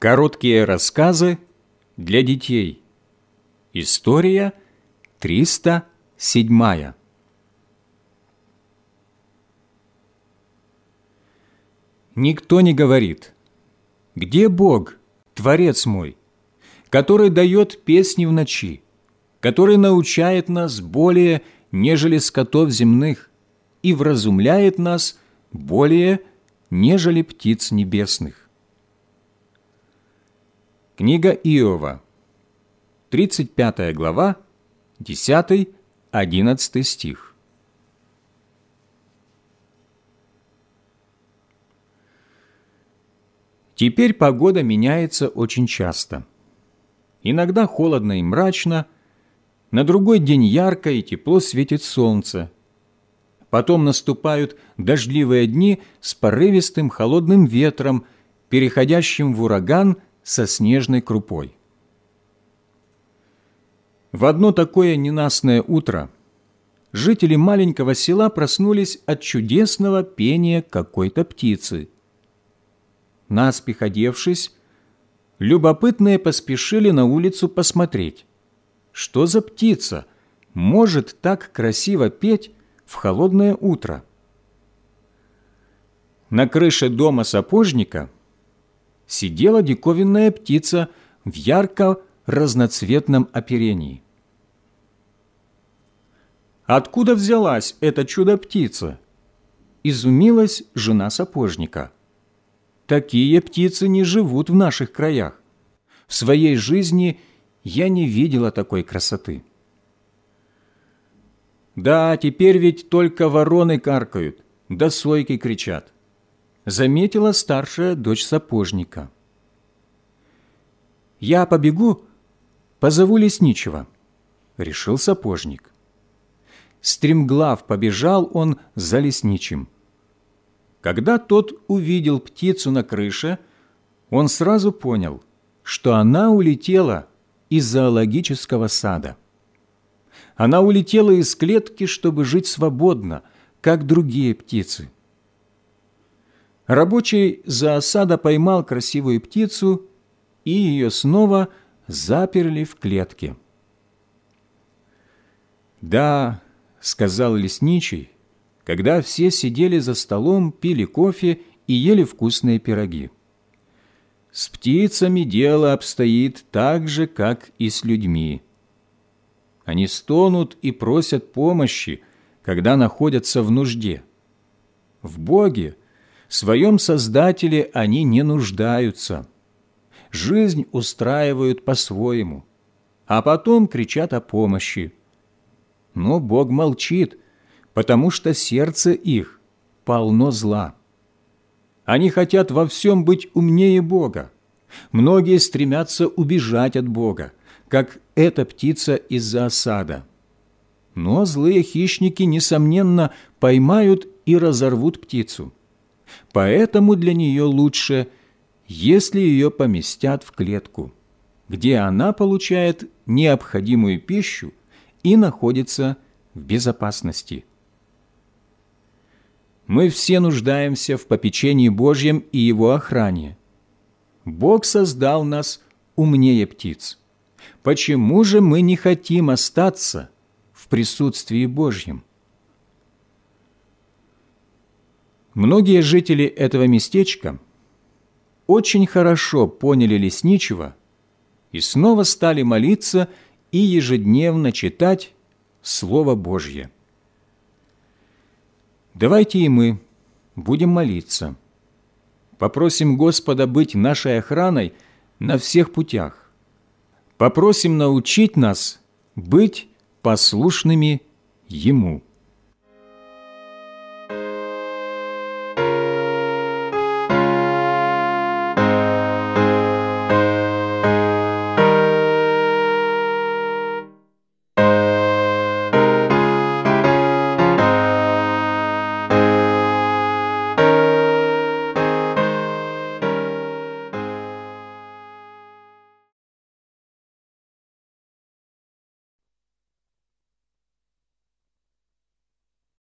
Короткие рассказы для детей. История 307. Никто не говорит, где Бог, Творец мой, который дает песни в ночи, который научает нас более, нежели скотов земных, и вразумляет нас более, нежели птиц небесных. Книга Иова, 35 глава, 10-11 стих. Теперь погода меняется очень часто. Иногда холодно и мрачно, на другой день ярко и тепло светит солнце. Потом наступают дождливые дни с порывистым холодным ветром, переходящим в ураган – со снежной крупой. В одно такое ненастное утро жители маленького села проснулись от чудесного пения какой-то птицы. Наспех одевшись, любопытные поспешили на улицу посмотреть, что за птица может так красиво петь в холодное утро. На крыше дома сапожника – сидела диковинная птица в ярко-разноцветном оперении. «Откуда взялась эта чудо-птица?» – изумилась жена сапожника. «Такие птицы не живут в наших краях. В своей жизни я не видела такой красоты». «Да, теперь ведь только вороны каркают, да сойки кричат заметила старшая дочь сапожника. «Я побегу, позову лесничего», — решил сапожник. Стремглав побежал он за лесничим. Когда тот увидел птицу на крыше, он сразу понял, что она улетела из зоологического сада. Она улетела из клетки, чтобы жить свободно, как другие птицы. Рабочий за осада поймал красивую птицу, и ее снова заперли в клетке. «Да», — сказал лесничий, когда все сидели за столом, пили кофе и ели вкусные пироги. «С птицами дело обстоит так же, как и с людьми. Они стонут и просят помощи, когда находятся в нужде. В Боге своем Создателе они не нуждаются. Жизнь устраивают по-своему, а потом кричат о помощи. Но Бог молчит, потому что сердце их полно зла. Они хотят во всем быть умнее Бога. Многие стремятся убежать от Бога, как эта птица из-за осада. Но злые хищники, несомненно, поймают и разорвут птицу поэтому для нее лучше, если ее поместят в клетку, где она получает необходимую пищу и находится в безопасности. Мы все нуждаемся в попечении Божьем и Его охране. Бог создал нас умнее птиц. Почему же мы не хотим остаться в присутствии Божьем? Многие жители этого местечка очень хорошо поняли лесничего и снова стали молиться и ежедневно читать Слово Божье. Давайте и мы будем молиться. Попросим Господа быть нашей охраной на всех путях. Попросим научить нас быть послушными Ему.